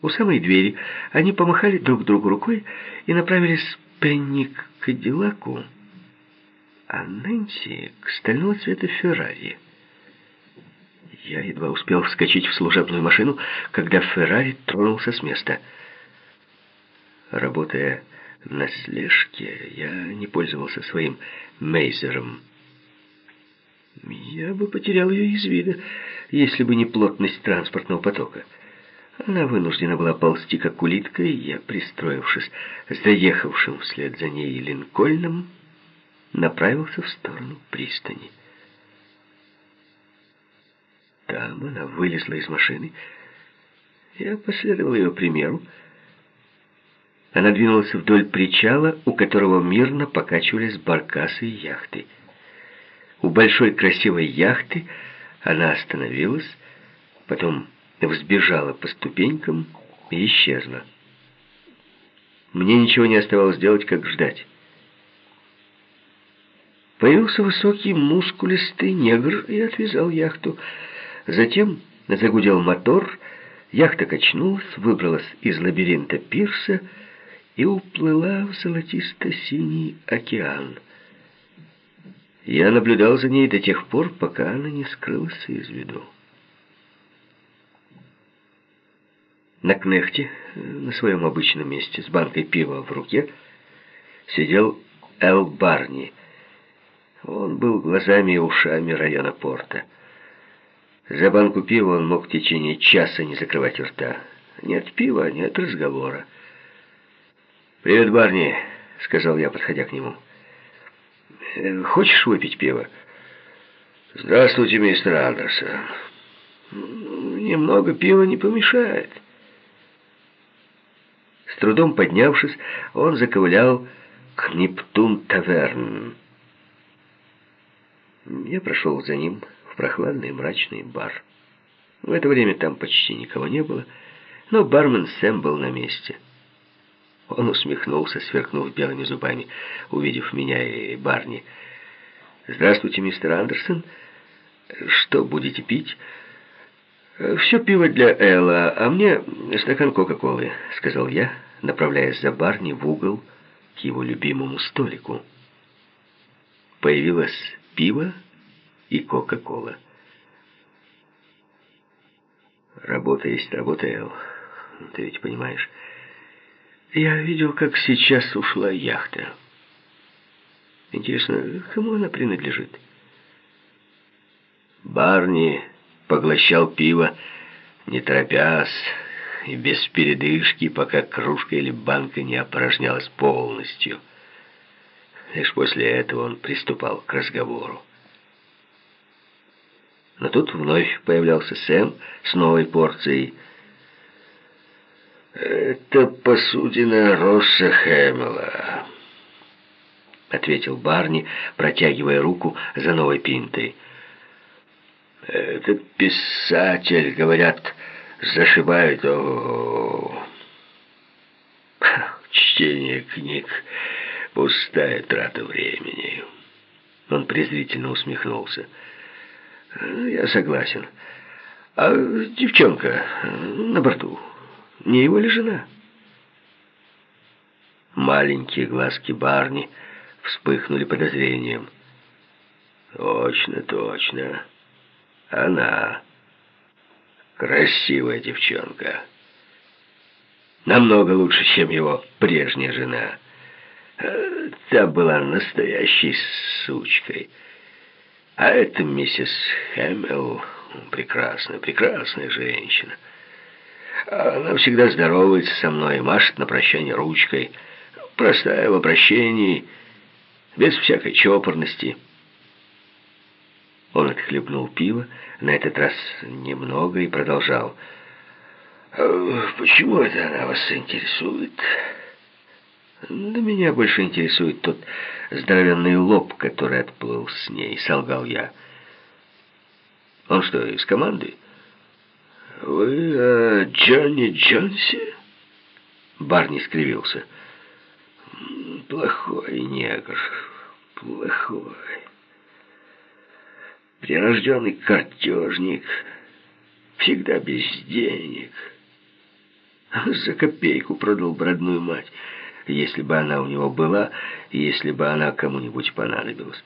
У самой двери они помахали друг другу рукой и направились Пенни к Кадиллаку, а Нэнси к стального цвета Феррари. Я едва успел вскочить в служебную машину, когда Феррари тронулся с места. Работая на слежке, я не пользовался своим мейзером. Я бы потерял ее из вида, если бы не плотность транспортного потока. Она вынуждена была ползти, как улитка, и я, пристроившись заехавшим вслед за ней Линкольном, направился в сторону пристани. Там она вылезла из машины. Я последовал ее примеру. Она двинулась вдоль причала, у которого мирно покачивались баркасы и яхты. У большой красивой яхты она остановилась, потом взбежала по ступенькам и исчезла. Мне ничего не оставалось делать, как ждать. Появился высокий, мускулистый негр и отвязал яхту. Затем загудел мотор, яхта качнулась, выбралась из лабиринта пирса и уплыла в золотисто-синий океан. Я наблюдал за ней до тех пор, пока она не скрылась из виду. На кнехте, на своем обычном месте, с банкой пива в руке, сидел Эл Барни. Он был глазами и ушами района порта. За банку пива он мог в течение часа не закрывать рта. Нет пива, нет разговора. «Привет, Барни», — сказал я, подходя к нему. «Э, «Хочешь выпить пиво?» «Здравствуйте, мистер Андерсон. Немного пива не помешает». С трудом поднявшись, он заковылял к Нептун-таверн. Я прошел за ним в прохладный мрачный бар. В это время там почти никого не было, но бармен Сэм был на месте. Он усмехнулся, сверкнув белыми зубами, увидев меня и Барни. «Здравствуйте, мистер Андерсон. Что будете пить?» «Все пиво для Элла, а мне стакан Кока-Колы», — сказал я, направляясь за барни в угол к его любимому столику. Появилось пиво и Кока-Кола. Работа есть работа, Эл. Ты ведь понимаешь. Я видел, как сейчас ушла яхта. Интересно, кому она принадлежит? Барни поглощал пиво, не торопясь, и без передышки, пока кружка или банка не опорожнялась полностью. Лишь после этого он приступал к разговору. Но тут вновь появлялся Сэм с новой порцией. «Это посудина Росса Хэмела», — ответил Барни, протягивая руку за новой пинтой. «Этот писатель, говорят, зашибают. О, чтение книг — пустая трата времени». Он презрительно усмехнулся. «Я согласен. А девчонка на борту, не его ли жена?» Маленькие глазки Барни вспыхнули подозрением. «Точно, точно. Она...» Красивая девчонка. Намного лучше, чем его прежняя жена. Э, та была настоящей сучкой. А эта миссис Хэмилл прекрасная, прекрасная женщина. Она всегда здоровается со мной и машет на прощание ручкой. Простая в обращении, без всякой чопорности. Он отхлебнул пиво, на этот раз немного, и продолжал. «А «Почему это она вас интересует?» «Да меня больше интересует тот здоровенный лоб, который отплыл с ней», — солгал я. «Он что, из команды?» «Вы о Джонни Джонсе?» Барни скривился. «Плохой негр, плохой» прирожденный картежник, всегда без денег. За копейку продал бы родную мать, если бы она у него была, если бы она кому-нибудь понадобилась.